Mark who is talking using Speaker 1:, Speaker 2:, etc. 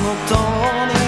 Speaker 1: nos temps